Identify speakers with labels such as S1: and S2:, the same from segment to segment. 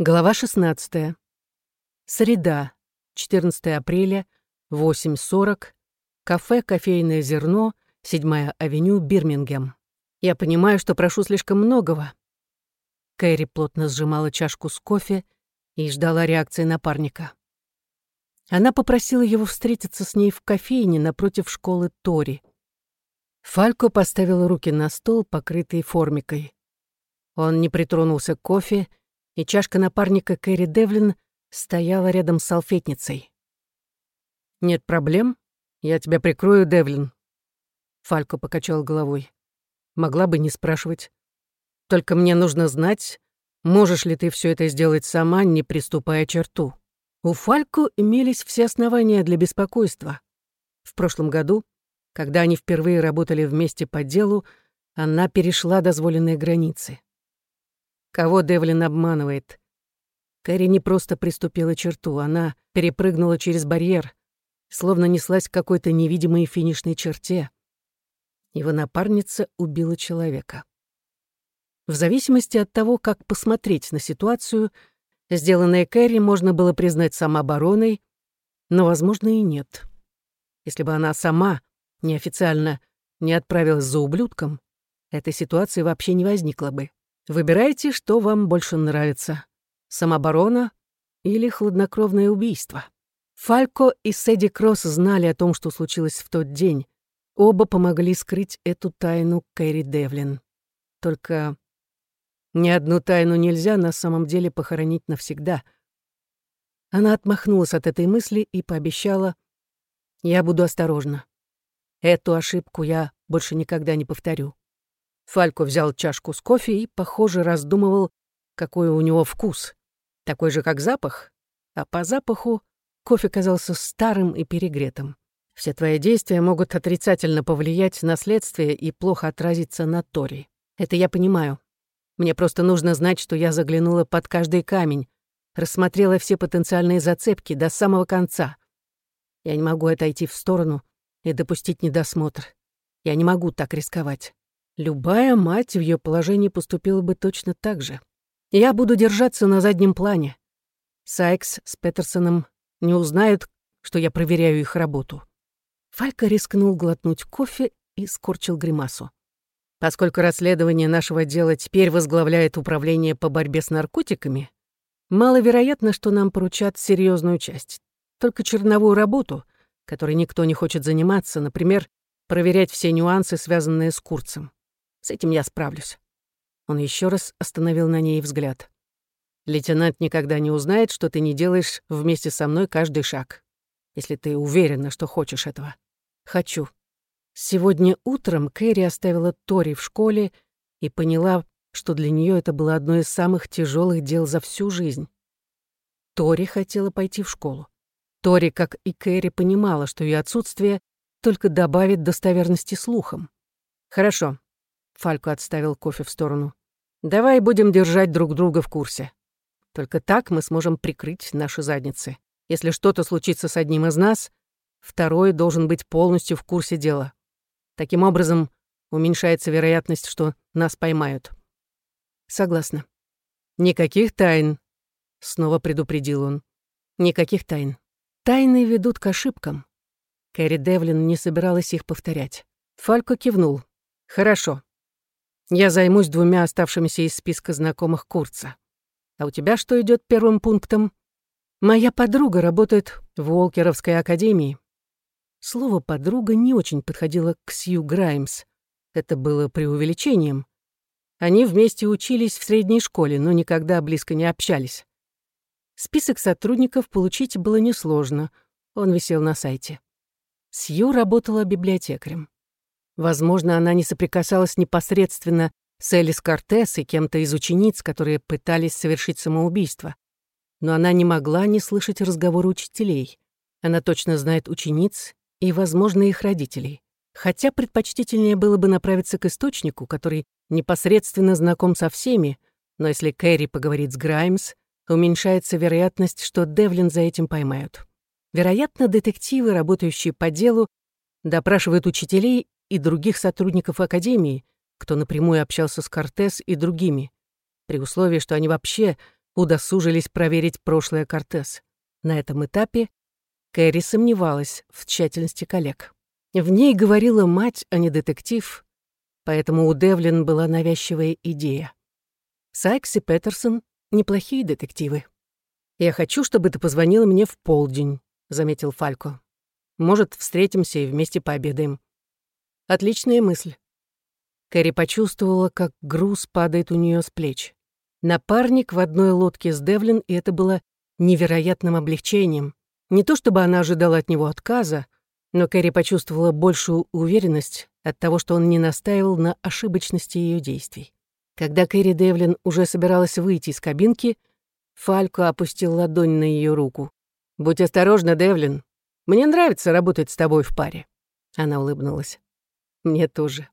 S1: Глава 16. Среда, 14 апреля, 8.40. Кафе «Кофейное зерно», 7-я авеню, Бирмингем. Я понимаю, что прошу слишком многого. Кэрри плотно сжимала чашку с кофе и ждала реакции напарника. Она попросила его встретиться с ней в кофейне напротив школы Тори. Фалько поставил руки на стол, покрытый формикой. Он не притронулся к кофе, и чашка напарника Кэрри Девлин стояла рядом с салфетницей. «Нет проблем. Я тебя прикрою, Девлин». Фалько покачал головой. «Могла бы не спрашивать. Только мне нужно знать, можешь ли ты все это сделать сама, не приступая черту». У Фалько имелись все основания для беспокойства. В прошлом году, когда они впервые работали вместе по делу, она перешла дозволенные границы. Кого Девлин обманывает? Кэрри не просто приступила черту, она перепрыгнула через барьер, словно неслась к какой-то невидимой финишной черте. Его напарница убила человека. В зависимости от того, как посмотреть на ситуацию, сделанное Кэрри можно было признать самообороной, но, возможно, и нет. Если бы она сама, неофициально, не отправилась за ублюдком, этой ситуации вообще не возникло бы. Выбирайте, что вам больше нравится. Самооборона или хладнокровное убийство. Фалько и Сэдди Кросс знали о том, что случилось в тот день. Оба помогли скрыть эту тайну Кэрри Девлин. Только ни одну тайну нельзя на самом деле похоронить навсегда. Она отмахнулась от этой мысли и пообещала, «Я буду осторожна. Эту ошибку я больше никогда не повторю». Фалько взял чашку с кофе и, похоже, раздумывал, какой у него вкус. Такой же, как запах. А по запаху кофе казался старым и перегретым. Все твои действия могут отрицательно повлиять на следствие и плохо отразиться на Тори. Это я понимаю. Мне просто нужно знать, что я заглянула под каждый камень, рассмотрела все потенциальные зацепки до самого конца. Я не могу отойти в сторону и допустить недосмотр. Я не могу так рисковать. Любая мать в ее положении поступила бы точно так же. Я буду держаться на заднем плане. Сайкс с Петерсоном не узнают, что я проверяю их работу. Фалька рискнул глотнуть кофе и скорчил гримасу. Поскольку расследование нашего дела теперь возглавляет управление по борьбе с наркотиками, маловероятно, что нам поручат серьезную часть. Только черновую работу, которой никто не хочет заниматься, например, проверять все нюансы, связанные с курцем. С этим я справлюсь». Он еще раз остановил на ней взгляд. «Лейтенант никогда не узнает, что ты не делаешь вместе со мной каждый шаг, если ты уверена, что хочешь этого». «Хочу». Сегодня утром Кэрри оставила Тори в школе и поняла, что для нее это было одно из самых тяжелых дел за всю жизнь. Тори хотела пойти в школу. Тори, как и Кэрри, понимала, что ее отсутствие только добавит достоверности слухам. «Хорошо, Фалько отставил кофе в сторону. «Давай будем держать друг друга в курсе. Только так мы сможем прикрыть наши задницы. Если что-то случится с одним из нас, второй должен быть полностью в курсе дела. Таким образом, уменьшается вероятность, что нас поймают». «Согласна». «Никаких тайн», — снова предупредил он. «Никаких тайн. Тайны ведут к ошибкам». Кэрри Девлин не собиралась их повторять. Фалько кивнул. «Хорошо. Я займусь двумя оставшимися из списка знакомых Курца. А у тебя что идет первым пунктом? Моя подруга работает в Уолкеровской академии. Слово «подруга» не очень подходило к Сью Граймс. Это было преувеличением. Они вместе учились в средней школе, но никогда близко не общались. Список сотрудников получить было несложно. Он висел на сайте. Сью работала библиотекарем. Возможно, она не соприкасалась непосредственно с Элис Кортес и кем-то из учениц, которые пытались совершить самоубийство. Но она не могла не слышать разговоры учителей. Она точно знает учениц и, возможно, их родителей. Хотя предпочтительнее было бы направиться к источнику, который непосредственно знаком со всеми, но если Кэрри поговорит с Граймс, уменьшается вероятность, что Девлин за этим поймают. Вероятно, детективы, работающие по делу, допрашивают учителей и других сотрудников Академии, кто напрямую общался с Кортес и другими, при условии, что они вообще удосужились проверить прошлое Кортес. На этом этапе Кэрри сомневалась в тщательности коллег. В ней говорила мать, а не детектив, поэтому у Девлин была навязчивая идея. Сайкс и Петерсон — неплохие детективы. «Я хочу, чтобы ты позвонила мне в полдень», — заметил Фалько. «Может, встретимся и вместе пообедаем». Отличная мысль. Кэрри почувствовала, как груз падает у нее с плеч. Напарник в одной лодке с Девлин, и это было невероятным облегчением. Не то чтобы она ожидала от него отказа, но Кэрри почувствовала большую уверенность от того, что он не настаивал на ошибочности ее действий. Когда Кэрри Девлин уже собиралась выйти из кабинки, Фалько опустил ладонь на ее руку. «Будь осторожна, Девлин. Мне нравится работать с тобой в паре». Она улыбнулась. «Мне тоже».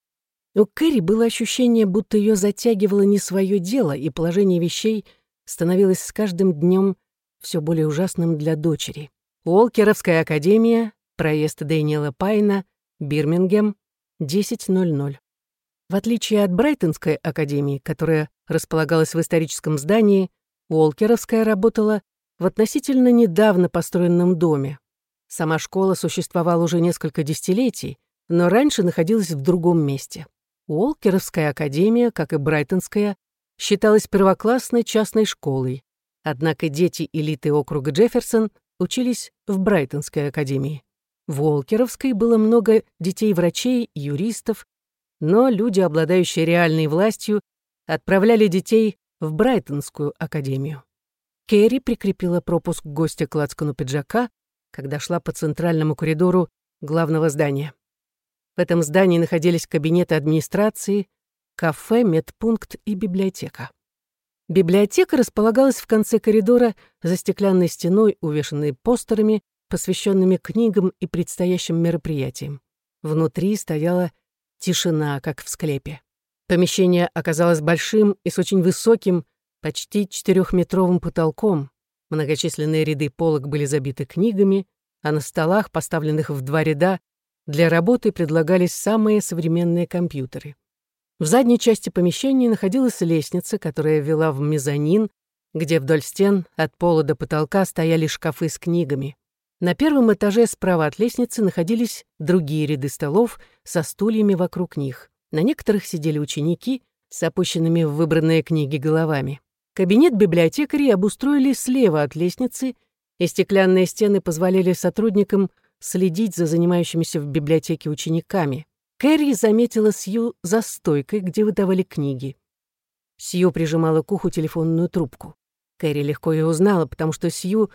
S1: У Кэрри было ощущение, будто ее затягивало не свое дело, и положение вещей становилось с каждым днем все более ужасным для дочери. Уолкеровская академия, проезд Дэниела Пайна, Бирмингем, 10.00. В отличие от Брайтонской академии, которая располагалась в историческом здании, Уолкеровская работала в относительно недавно построенном доме. Сама школа существовала уже несколько десятилетий, но раньше находилась в другом месте. Уолкеровская академия, как и Брайтонская, считалась первоклассной частной школой. Однако дети элиты округа Джефферсон учились в Брайтонской академии. В Уолкеровской было много детей-врачей, юристов, но люди, обладающие реальной властью, отправляли детей в Брайтонскую академию. Керри прикрепила пропуск гостя к лацкану пиджака, когда шла по центральному коридору главного здания. В этом здании находились кабинеты администрации, кафе, медпункт и библиотека. Библиотека располагалась в конце коридора за стеклянной стеной, увешанной постерами, посвященными книгам и предстоящим мероприятиям. Внутри стояла тишина, как в склепе. Помещение оказалось большим и с очень высоким, почти четырехметровым потолком. Многочисленные ряды полок были забиты книгами, а на столах, поставленных в два ряда, для работы предлагались самые современные компьютеры. В задней части помещения находилась лестница, которая вела в мезонин, где вдоль стен от пола до потолка стояли шкафы с книгами. На первом этаже справа от лестницы находились другие ряды столов со стульями вокруг них. На некоторых сидели ученики с опущенными в выбранные книги головами. Кабинет библиотекарей обустроили слева от лестницы, и стеклянные стены позволяли сотрудникам следить за занимающимися в библиотеке учениками. Кэрри заметила Сью за стойкой, где выдавали книги. Сью прижимала к уху телефонную трубку. Кэрри легко ее узнала, потому что Сью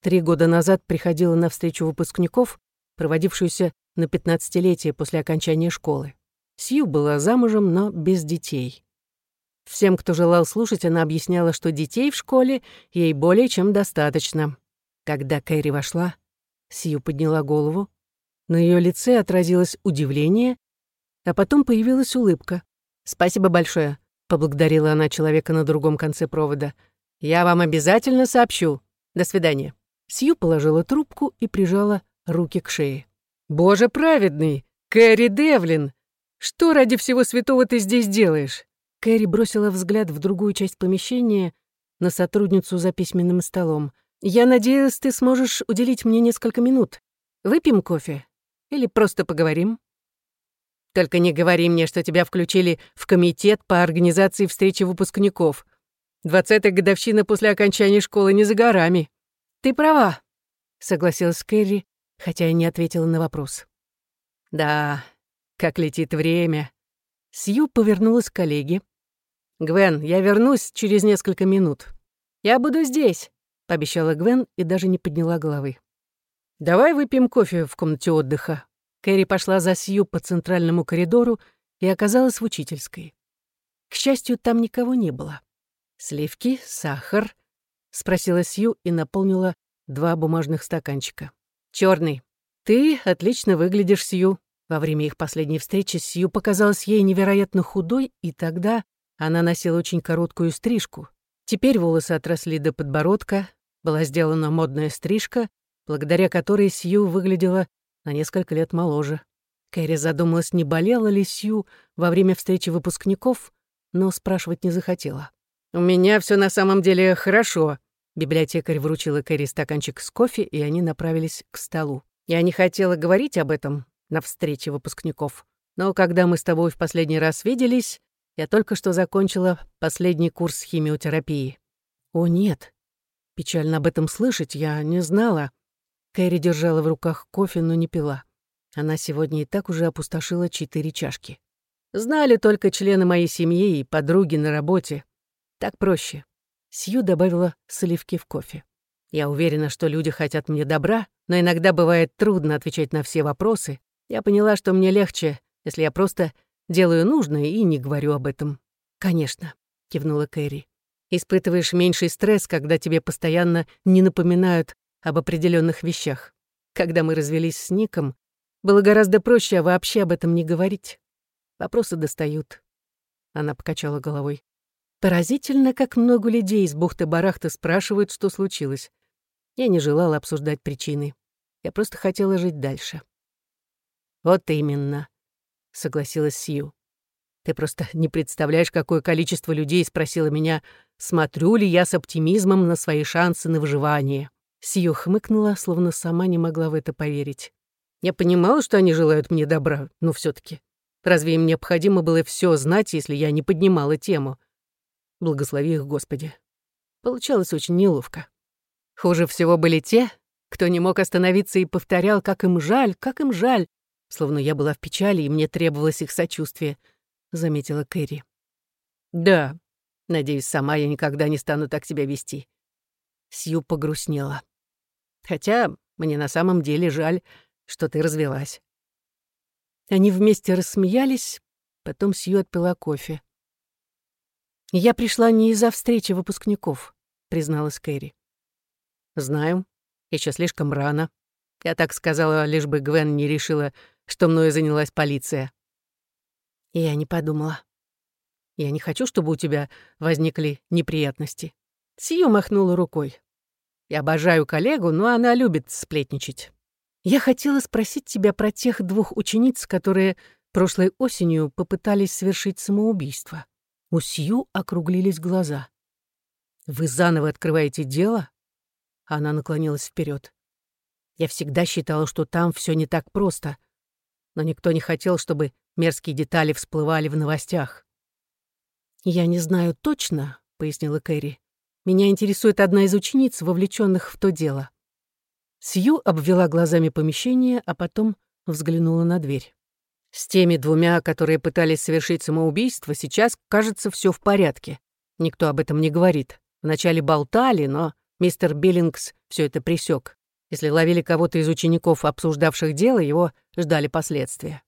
S1: три года назад приходила на встречу выпускников, проводившуюся на пятнадцатилетие после окончания школы. Сью была замужем, но без детей. Всем, кто желал слушать, она объясняла, что детей в школе ей более чем достаточно. Когда Кэрри вошла, Сью подняла голову. На ее лице отразилось удивление, а потом появилась улыбка. «Спасибо большое», — поблагодарила она человека на другом конце провода. «Я вам обязательно сообщу. До свидания». Сью положила трубку и прижала руки к шее. «Боже праведный! Кэрри Девлин! Что ради всего святого ты здесь делаешь?» Кэрри бросила взгляд в другую часть помещения на сотрудницу за письменным столом. «Я надеялась, ты сможешь уделить мне несколько минут. Выпьем кофе? Или просто поговорим?» Только не говори мне, что тебя включили в комитет по организации встречи выпускников. Двадцатая годовщина после окончания школы не за горами. Ты права, согласилась Кэрри, хотя и не ответила на вопрос. Да, как летит время. Сью повернулась к коллеге. «Гвен, я вернусь через несколько минут. Я буду здесь», — пообещала Гвен и даже не подняла головы. «Давай выпьем кофе в комнате отдыха», Кэрри пошла за Сью по центральному коридору и оказалась в учительской. К счастью, там никого не было. «Сливки, сахар?» — спросила Сью и наполнила два бумажных стаканчика. Черный. Ты отлично выглядишь, Сью». Во время их последней встречи Сью показалась ей невероятно худой, и тогда она носила очень короткую стрижку. Теперь волосы отросли до подбородка, была сделана модная стрижка, благодаря которой Сью выглядела на несколько лет моложе. Кэрри задумалась, не болела ли Сью во время встречи выпускников, но спрашивать не захотела. У меня все на самом деле хорошо. Библиотекарь вручила Кэрри стаканчик с кофе, и они направились к столу. Я не хотела говорить об этом на встрече выпускников, но когда мы с тобой в последний раз виделись, я только что закончила последний курс химиотерапии. О, нет. Печально об этом слышать, я не знала. Кэрри держала в руках кофе, но не пила. Она сегодня и так уже опустошила четыре чашки. Знали только члены моей семьи и подруги на работе. Так проще. Сью добавила сливки в кофе. Я уверена, что люди хотят мне добра, но иногда бывает трудно отвечать на все вопросы. Я поняла, что мне легче, если я просто делаю нужное и не говорю об этом. «Конечно», — кивнула Кэрри. «Испытываешь меньший стресс, когда тебе постоянно не напоминают об определенных вещах. Когда мы развелись с Ником, было гораздо проще вообще об этом не говорить. Вопросы достают». Она покачала головой. Поразительно, как много людей из бухты-барахты спрашивают, что случилось. Я не желала обсуждать причины. Я просто хотела жить дальше. «Вот именно», — согласилась Сью. «Ты просто не представляешь, какое количество людей спросило меня, смотрю ли я с оптимизмом на свои шансы на выживание». Сью хмыкнула, словно сама не могла в это поверить. Я понимала, что они желают мне добра, но все таки Разве им необходимо было все знать, если я не поднимала тему? Благослови их, Господи. Получалось очень неловко. Хуже всего были те, кто не мог остановиться и повторял, как им жаль, как им жаль, словно я была в печали, и мне требовалось их сочувствие, — заметила Кэрри. «Да, надеюсь, сама я никогда не стану так себя вести». Сью погрустнела. «Хотя мне на самом деле жаль, что ты развелась». Они вместе рассмеялись, потом Сью отпила кофе. «Я пришла не из-за встречи выпускников», — призналась Кэрри. «Знаю, еще слишком рано. Я так сказала, лишь бы Гвен не решила, что мною занялась полиция». Я не подумала. «Я не хочу, чтобы у тебя возникли неприятности». Сию махнула рукой. «Я обожаю коллегу, но она любит сплетничать. Я хотела спросить тебя про тех двух учениц, которые прошлой осенью попытались совершить самоубийство». У Сью округлились глаза. «Вы заново открываете дело?» Она наклонилась вперед. «Я всегда считала, что там все не так просто, но никто не хотел, чтобы мерзкие детали всплывали в новостях». «Я не знаю точно», — пояснила Кэрри. «Меня интересует одна из учениц, вовлеченных в то дело». Сью обвела глазами помещение, а потом взглянула на дверь. С теми двумя, которые пытались совершить самоубийство, сейчас, кажется, все в порядке. Никто об этом не говорит. Вначале болтали, но мистер Биллингс все это присек. Если ловили кого-то из учеников, обсуждавших дело, его ждали последствия.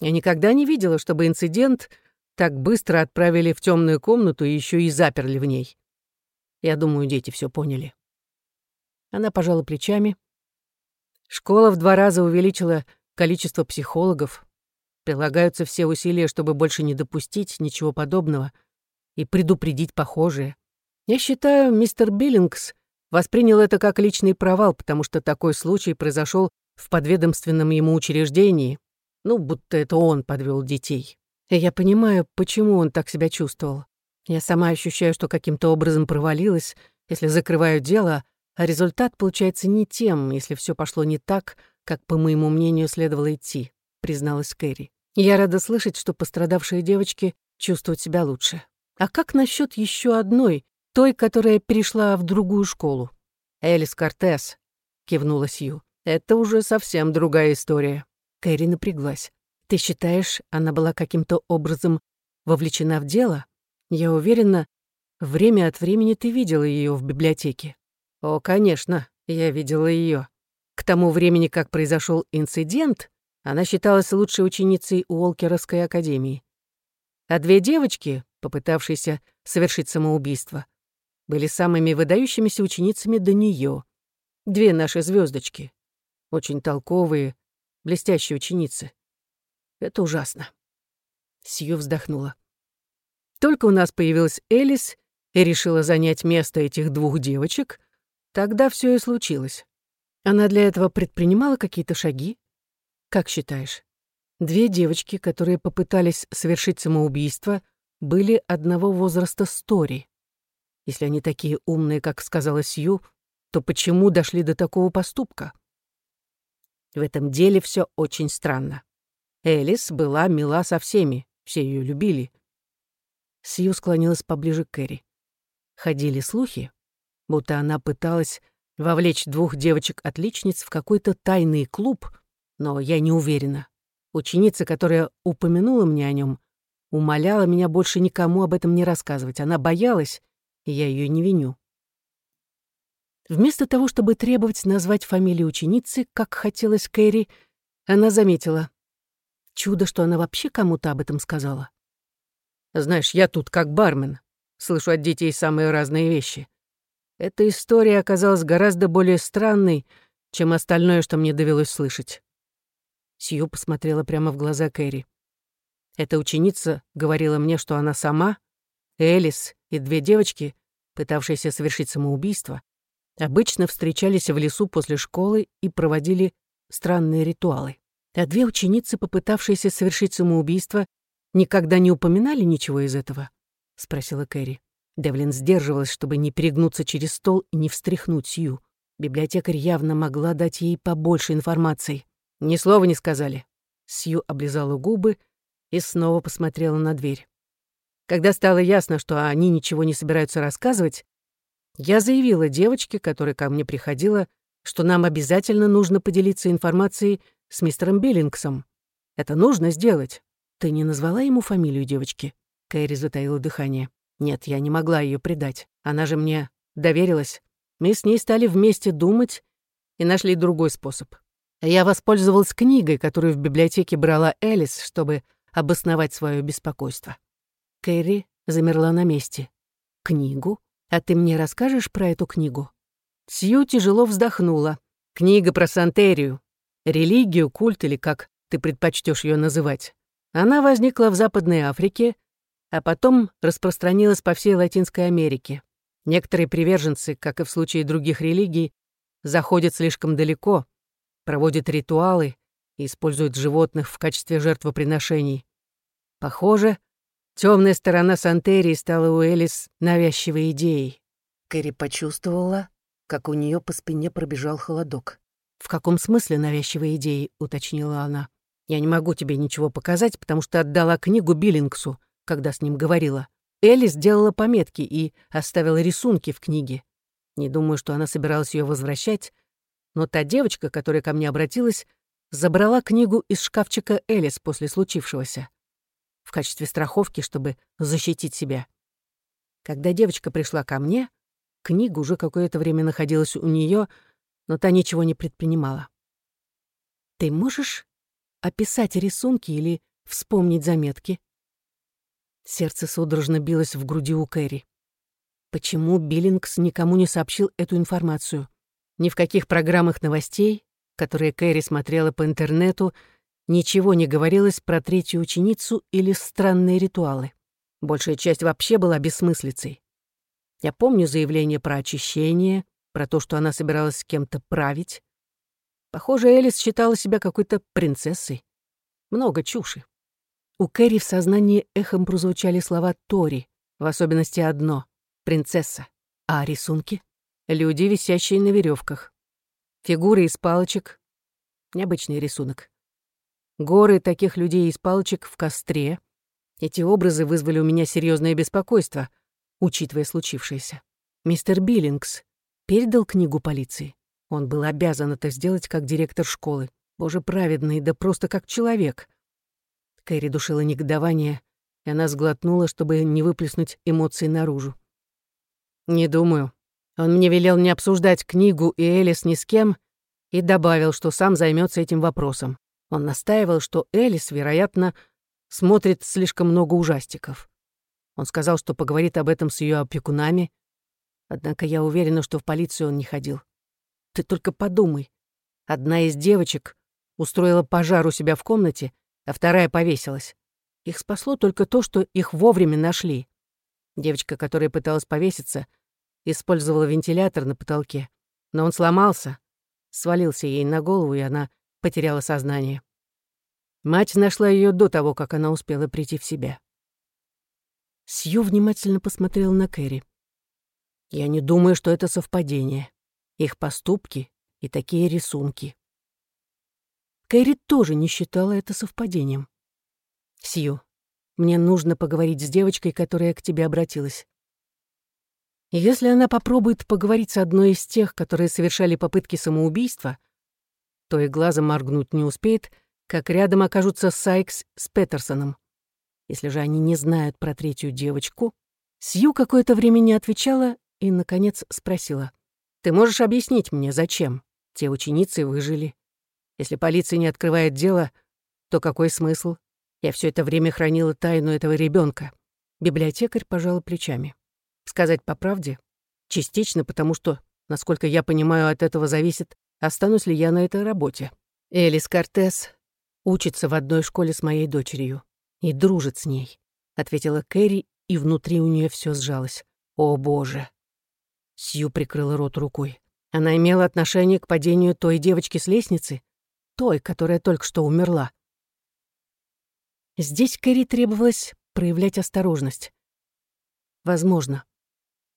S1: Я никогда не видела, чтобы инцидент так быстро отправили в темную комнату и еще и заперли в ней. Я думаю, дети все поняли. Она пожала плечами. Школа в два раза увеличила количество психологов, Прилагаются все усилия, чтобы больше не допустить ничего подобного и предупредить похожее. Я считаю, мистер Биллингс воспринял это как личный провал, потому что такой случай произошел в подведомственном ему учреждении. Ну, будто это он подвел детей. И я понимаю, почему он так себя чувствовал. Я сама ощущаю, что каким-то образом провалилась, если закрываю дело, а результат получается не тем, если все пошло не так, как, по моему мнению, следовало идти призналась Кэрри. «Я рада слышать, что пострадавшие девочки чувствуют себя лучше. А как насчет еще одной, той, которая перешла в другую школу?» «Элис Кортес», — кивнула Сью. «Это уже совсем другая история». Кэрри напряглась. «Ты считаешь, она была каким-то образом вовлечена в дело? Я уверена, время от времени ты видела ее в библиотеке». «О, конечно, я видела ее. К тому времени, как произошел инцидент, она считалась лучшей ученицей Уолкеровской академии. А две девочки, попытавшиеся совершить самоубийство, были самыми выдающимися ученицами до нее. Две наши звездочки, Очень толковые, блестящие ученицы. Это ужасно. Сью вздохнула. Только у нас появилась Элис и решила занять место этих двух девочек, тогда все и случилось. Она для этого предпринимала какие-то шаги, как считаешь, две девочки, которые попытались совершить самоубийство, были одного возраста Стори? Если они такие умные, как сказала Сью, то почему дошли до такого поступка? В этом деле все очень странно. Элис была мила со всеми, все ее любили. Сью склонилась поближе к Кэрри. Ходили слухи, будто она пыталась вовлечь двух девочек-отличниц в какой-то тайный клуб, но я не уверена. Ученица, которая упомянула мне о нем, умоляла меня больше никому об этом не рассказывать. Она боялась, и я ее не виню. Вместо того, чтобы требовать назвать фамилию ученицы, как хотелось Кэрри, она заметила. Чудо, что она вообще кому-то об этом сказала. «Знаешь, я тут как бармен. Слышу от детей самые разные вещи. Эта история оказалась гораздо более странной, чем остальное, что мне довелось слышать». Сью посмотрела прямо в глаза Кэрри. Эта ученица говорила мне, что она сама, Элис и две девочки, пытавшиеся совершить самоубийство, обычно встречались в лесу после школы и проводили странные ритуалы. А две ученицы, попытавшиеся совершить самоубийство, никогда не упоминали ничего из этого? — спросила Кэрри. Девлин сдерживалась, чтобы не перегнуться через стол и не встряхнуть Сью. Библиотекарь явно могла дать ей побольше информации. Ни слова не сказали. Сью облизала губы и снова посмотрела на дверь. Когда стало ясно, что они ничего не собираются рассказывать, я заявила девочке, которая ко мне приходила, что нам обязательно нужно поделиться информацией с мистером Биллингсом. Это нужно сделать. Ты не назвала ему фамилию девочки? Кэрри затаила дыхание. Нет, я не могла ее предать. Она же мне доверилась. Мы с ней стали вместе думать и нашли другой способ. Я воспользовалась книгой, которую в библиотеке брала Элис, чтобы обосновать свое беспокойство. Кэрри замерла на месте. «Книгу? А ты мне расскажешь про эту книгу?» Сью тяжело вздохнула. «Книга про Сантерию. Религию, культ или как ты предпочтешь ее называть. Она возникла в Западной Африке, а потом распространилась по всей Латинской Америке. Некоторые приверженцы, как и в случае других религий, заходят слишком далеко, проводят ритуалы и используют животных в качестве жертвоприношений. Похоже, темная сторона Сантерии стала у Элис навязчивой идеей. Кэрри почувствовала, как у нее по спине пробежал холодок. «В каком смысле навязчивой идеей?» — уточнила она. «Я не могу тебе ничего показать, потому что отдала книгу Биллингсу, когда с ним говорила. Элли сделала пометки и оставила рисунки в книге. Не думаю, что она собиралась ее возвращать, но та девочка, которая ко мне обратилась, забрала книгу из шкафчика Элис после случившегося. В качестве страховки, чтобы защитить себя. Когда девочка пришла ко мне, книга уже какое-то время находилась у нее, но та ничего не предпринимала. «Ты можешь описать рисунки или вспомнить заметки?» Сердце судорожно билось в груди у Кэрри. Почему Биллингс никому не сообщил эту информацию? Ни в каких программах новостей, которые Кэрри смотрела по интернету, ничего не говорилось про третью ученицу или странные ритуалы. Большая часть вообще была бессмыслицей. Я помню заявление про очищение, про то, что она собиралась с кем-то править. Похоже, Элис считала себя какой-то принцессой. Много чуши. У Кэрри в сознании эхом прозвучали слова Тори, в особенности одно — принцесса. А рисунки? Люди, висящие на веревках. Фигуры из палочек. Необычный рисунок. Горы таких людей из палочек в костре. Эти образы вызвали у меня серьезное беспокойство, учитывая случившееся. Мистер Биллингс передал книгу полиции. Он был обязан это сделать как директор школы. Боже праведный, да просто как человек. Кэрри душила негодование, и она сглотнула, чтобы не выплеснуть эмоции наружу. «Не думаю», он мне велел не обсуждать книгу и Элис ни с кем и добавил, что сам займется этим вопросом. Он настаивал, что Элис, вероятно, смотрит слишком много ужастиков. Он сказал, что поговорит об этом с ее опекунами, однако я уверена, что в полицию он не ходил. Ты только подумай. Одна из девочек устроила пожар у себя в комнате, а вторая повесилась. Их спасло только то, что их вовремя нашли. Девочка, которая пыталась повеситься — использовала вентилятор на потолке, но он сломался, свалился ей на голову, и она потеряла сознание. Мать нашла ее до того, как она успела прийти в себя. Сью внимательно посмотрел на Кэрри. Я не думаю, что это совпадение. Их поступки и такие рисунки. Кэрри тоже не считала это совпадением. «Сью, мне нужно поговорить с девочкой, которая к тебе обратилась. если она попробует поговорить с одной из тех, которые совершали попытки самоубийства, то и глазом моргнуть не успеет, как рядом окажутся Сайкс с Петерсоном. Если же они не знают про третью девочку, Сью какое-то время не отвечала и, наконец, спросила. «Ты можешь объяснить мне, зачем? Те ученицы выжили. Если полиция не открывает дело, то какой смысл? Я все это время хранила тайну этого ребенка. Библиотекарь пожала плечами. Сказать по правде? Частично, потому что, насколько я понимаю, от этого зависит, останусь ли я на этой работе. Элис Кортес учится в одной школе с моей дочерью и дружит с ней, ответила Кэрри, и внутри у нее все сжалось. О, боже. Сью прикрыла рот рукой. Она имела отношение к падению той девочки с лестницы, той, которая только что умерла. Здесь Кэрри требовалось проявлять осторожность. Возможно.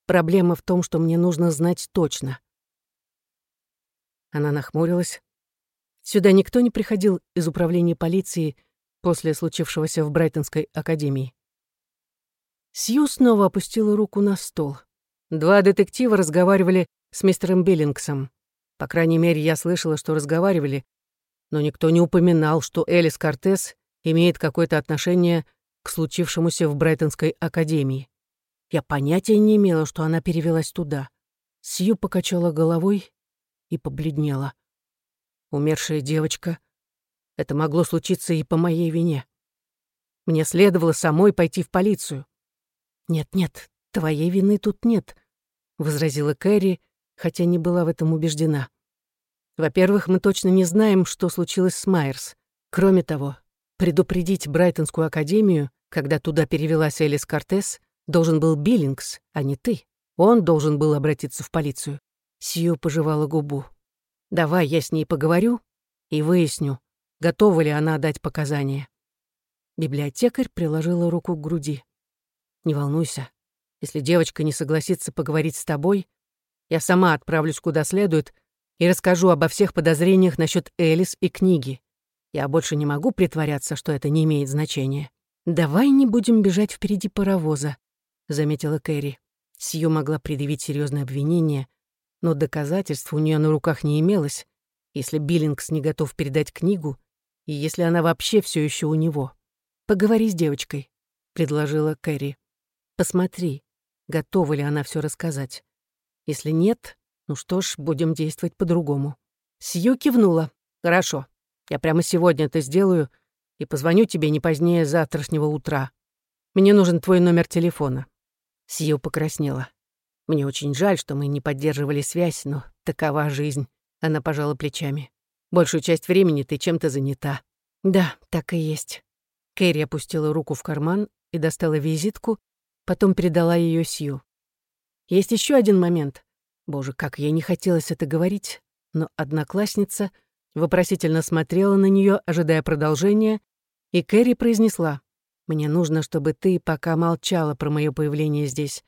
S1: Проблема в том, что мне нужно знать точно. Она нахмурилась. Сюда никто не приходил из управления полиции после случившегося в Брайтонской академии. Сью снова опустила руку на стол. Два детектива разговаривали с мистером Биллингсом. По крайней мере, я слышала, что разговаривали, но никто не упоминал, что Элис Кортес имеет какое-то отношение к случившемуся в Брайтонской академии. Я понятия не имела, что она перевелась туда. Сью покачала головой и побледнела. Умершая девочка. Это могло случиться и по моей вине. Мне следовало самой пойти в полицию. «Нет-нет, твоей вины тут нет», — возразила Кэрри, хотя не была в этом убеждена. «Во-первых, мы точно не знаем, что случилось с Майерс. Кроме того, Предупредить Брайтонскую академию, когда туда перевелась Элис Кортес, должен был Биллингс, а не ты. Он должен был обратиться в полицию. Сью пожевала губу. «Давай я с ней поговорю и выясню, готова ли она дать показания». Библиотекарь приложила руку к груди. «Не волнуйся. Если девочка не согласится поговорить с тобой, я сама отправлюсь куда следует и расскажу обо всех подозрениях насчет Элис и книги. Я больше не могу притворяться, что это не имеет значения. «Давай не будем бежать впереди паровоза», — заметила Кэрри. Сью могла предъявить серьезное обвинение, но доказательств у нее на руках не имелось, если Биллингс не готов передать книгу, и если она вообще все еще у него. «Поговори с девочкой», — предложила Кэрри. «Посмотри, готова ли она все рассказать. Если нет, ну что ж, будем действовать по-другому». Сью кивнула. «Хорошо. Я прямо сегодня это сделаю и позвоню тебе не позднее завтрашнего утра. Мне нужен твой номер телефона». Сью покраснела. «Мне очень жаль, что мы не поддерживали связь, но такова жизнь». Она пожала плечами. «Большую часть времени ты чем-то занята». «Да, так и есть». Кэрри опустила руку в карман и достала визитку, потом передала ее Сью. «Есть еще один момент. Боже, как ей не хотелось это говорить, но одноклассница — вопросительно смотрела на нее, ожидая продолжения, и Кэрри произнесла, «Мне нужно, чтобы ты пока молчала про мое появление здесь.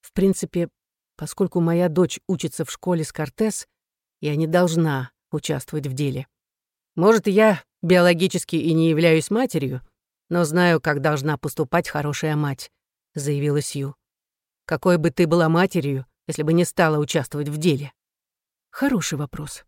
S1: В принципе, поскольку моя дочь учится в школе с Кортес, я не должна участвовать в деле. Может, я биологически и не являюсь матерью, но знаю, как должна поступать хорошая мать», — заявила Сью. «Какой бы ты была матерью, если бы не стала участвовать в деле?» Хороший вопрос.